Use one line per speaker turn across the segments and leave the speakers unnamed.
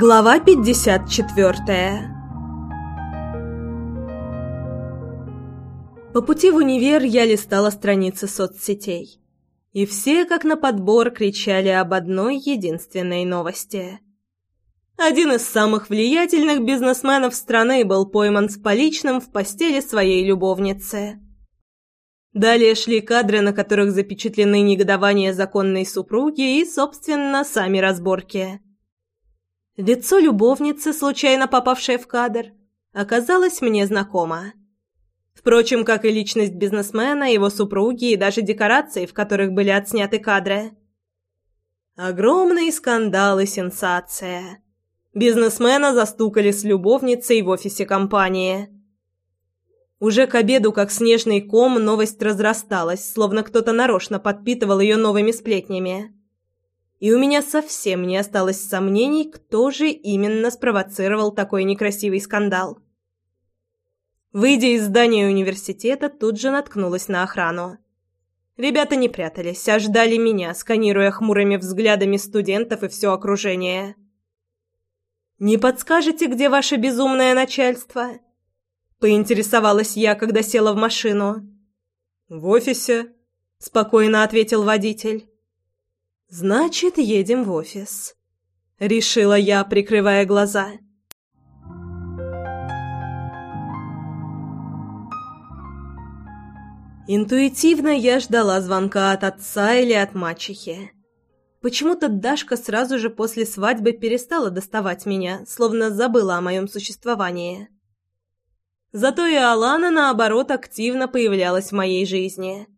Глава 54 По пути в универ я листала страницы соцсетей. И все, как на подбор, кричали об одной единственной новости. Один из самых влиятельных бизнесменов страны был пойман с поличным в постели своей любовницы. Далее шли кадры, на которых запечатлены негодование законной супруги и, собственно, сами разборки. Лицо любовницы, случайно попавшее в кадр, оказалось мне знакомо. Впрочем, как и личность бизнесмена, его супруги и даже декорации, в которых были отсняты кадры. Огромный скандал и сенсация. Бизнесмена застукали с любовницей в офисе компании. Уже к обеду, как снежный ком, новость разрасталась, словно кто-то нарочно подпитывал ее новыми сплетнями. И у меня совсем не осталось сомнений, кто же именно спровоцировал такой некрасивый скандал. Выйдя из здания университета, тут же наткнулась на охрану. Ребята не прятались, а ждали меня, сканируя хмурыми взглядами студентов и все окружение. «Не подскажете, где ваше безумное начальство?» Поинтересовалась я, когда села в машину. «В офисе», — спокойно ответил водитель. «Значит, едем в офис», — решила я, прикрывая глаза. Интуитивно я ждала звонка от отца или от мачехи. Почему-то Дашка сразу же после свадьбы перестала доставать меня, словно забыла о моем существовании. Зато и Алана, наоборот, активно появлялась в моей жизни.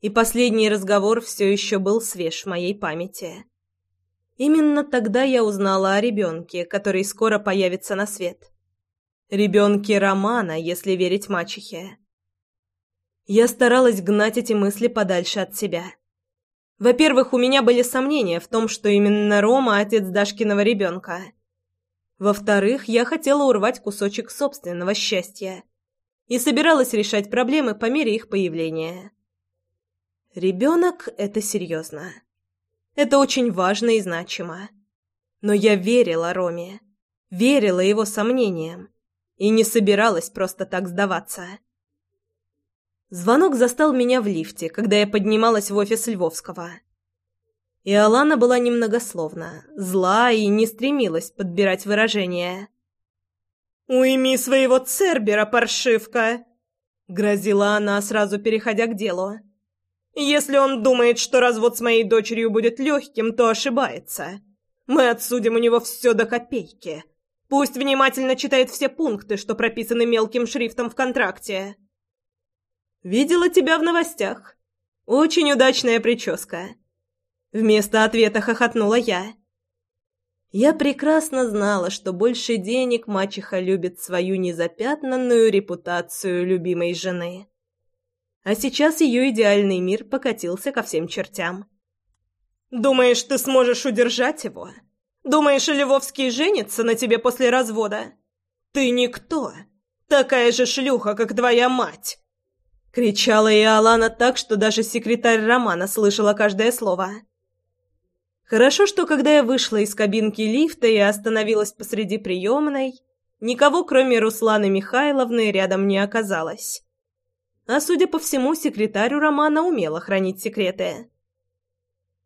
И последний разговор все еще был свеж в моей памяти. Именно тогда я узнала о ребенке, который скоро появится на свет. Ребенке Романа, если верить мачехе. Я старалась гнать эти мысли подальше от себя. Во-первых, у меня были сомнения в том, что именно Рома – отец Дашкиного ребенка. Во-вторых, я хотела урвать кусочек собственного счастья и собиралась решать проблемы по мере их появления. Ребенок – это серьезно. Это очень важно и значимо. Но я верила Роме, верила его сомнениям и не собиралась просто так сдаваться. Звонок застал меня в лифте, когда я поднималась в офис Львовского. И Алана была немногословна, зла и не стремилась подбирать выражения. «Уйми своего Цербера, паршивка!» — грозила она, сразу переходя к делу. «Если он думает, что развод с моей дочерью будет легким, то ошибается. Мы отсудим у него все до копейки. Пусть внимательно читает все пункты, что прописаны мелким шрифтом в контракте». Видела тебя в новостях. Очень удачная прическа. Вместо ответа хохотнула я. Я прекрасно знала, что больше денег мачеха любит свою незапятнанную репутацию любимой жены. А сейчас ее идеальный мир покатился ко всем чертям. «Думаешь, ты сможешь удержать его? Думаешь, Львовский женится на тебе после развода? Ты никто. Такая же шлюха, как твоя мать!» Кричала и Алана так, что даже секретарь Романа слышала каждое слово. Хорошо, что когда я вышла из кабинки лифта и остановилась посреди приемной, никого, кроме Русланы Михайловны, рядом не оказалось. А, судя по всему, секретарю Романа умела хранить секреты.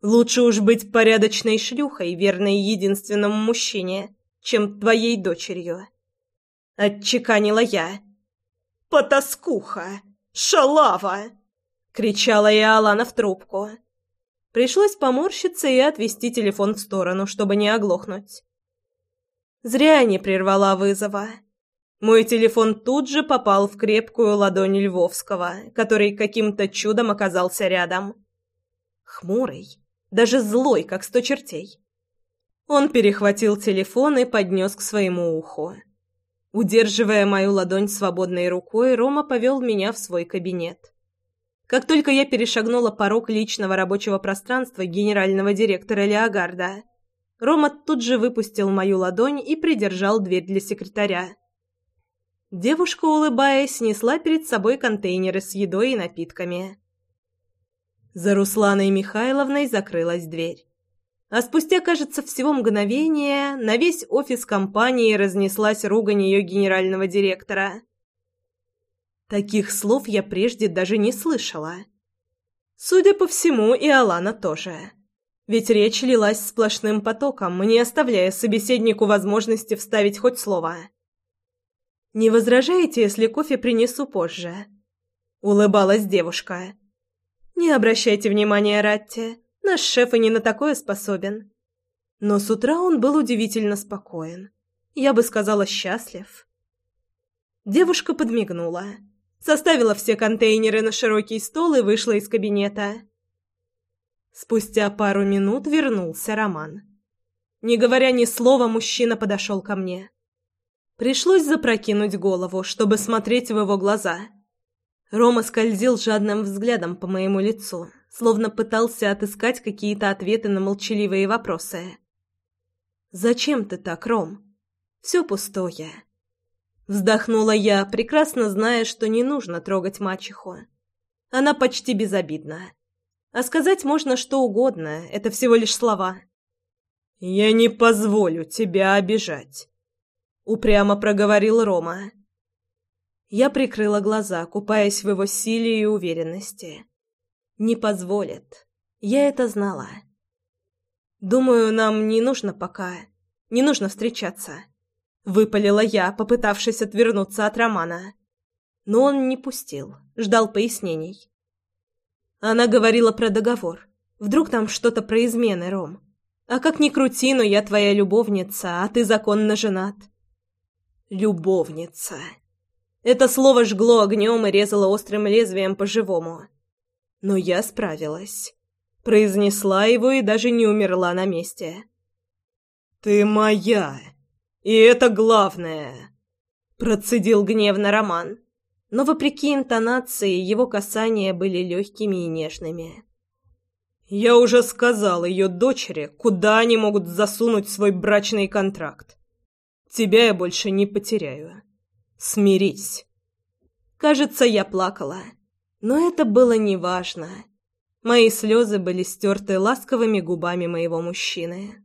Лучше уж быть порядочной шлюхой, верной единственному мужчине, чем твоей дочерью. Отчеканила я. «Потаскуха!» «Шалава!» — кричала я Алана в трубку. Пришлось поморщиться и отвести телефон в сторону, чтобы не оглохнуть. Зря не прервала вызова. Мой телефон тут же попал в крепкую ладонь Львовского, который каким-то чудом оказался рядом. Хмурый, даже злой, как сто чертей. Он перехватил телефон и поднес к своему уху. Удерживая мою ладонь свободной рукой, Рома повел меня в свой кабинет. Как только я перешагнула порог личного рабочего пространства генерального директора Леогарда, Рома тут же выпустил мою ладонь и придержал дверь для секретаря. Девушка, улыбаясь, несла перед собой контейнеры с едой и напитками. За Русланой Михайловной закрылась дверь. А спустя, кажется, всего мгновение на весь офис компании разнеслась ругань ее генерального директора. Таких слов я прежде даже не слышала. Судя по всему, и Алана тоже. Ведь речь лилась сплошным потоком, не оставляя собеседнику возможности вставить хоть слово. «Не возражаете, если кофе принесу позже?» Улыбалась девушка. «Не обращайте внимания, Ратти. Наш шеф и не на такое способен». Но с утра он был удивительно спокоен. Я бы сказала, счастлив. Девушка подмигнула составила все контейнеры на широкий стол и вышла из кабинета. Спустя пару минут вернулся Роман. Не говоря ни слова, мужчина подошел ко мне. Пришлось запрокинуть голову, чтобы смотреть в его глаза. Рома скользил жадным взглядом по моему лицу, словно пытался отыскать какие-то ответы на молчаливые вопросы. «Зачем ты так, Ром? Все пустое. Вздохнула я, прекрасно зная, что не нужно трогать мачеху. Она почти безобидна. А сказать можно что угодно, это всего лишь слова. «Я не позволю тебя обижать», — упрямо проговорил Рома. Я прикрыла глаза, купаясь в его силе и уверенности. «Не позволит. Я это знала. Думаю, нам не нужно пока. Не нужно встречаться». Выпалила я, попытавшись отвернуться от Романа. Но он не пустил, ждал пояснений. Она говорила про договор. Вдруг там что-то про измены, Ром. А как ни крути, но я твоя любовница, а ты законно женат. Любовница. Это слово жгло огнем и резало острым лезвием по-живому. Но я справилась. Произнесла его и даже не умерла на месте. «Ты моя!» «И это главное!» – процедил гневно Роман. Но, вопреки интонации, его касания были легкими и нежными. «Я уже сказал ее дочери, куда они могут засунуть свой брачный контракт. Тебя я больше не потеряю. Смирись!» Кажется, я плакала. Но это было неважно. Мои слезы были стерты ласковыми губами моего мужчины.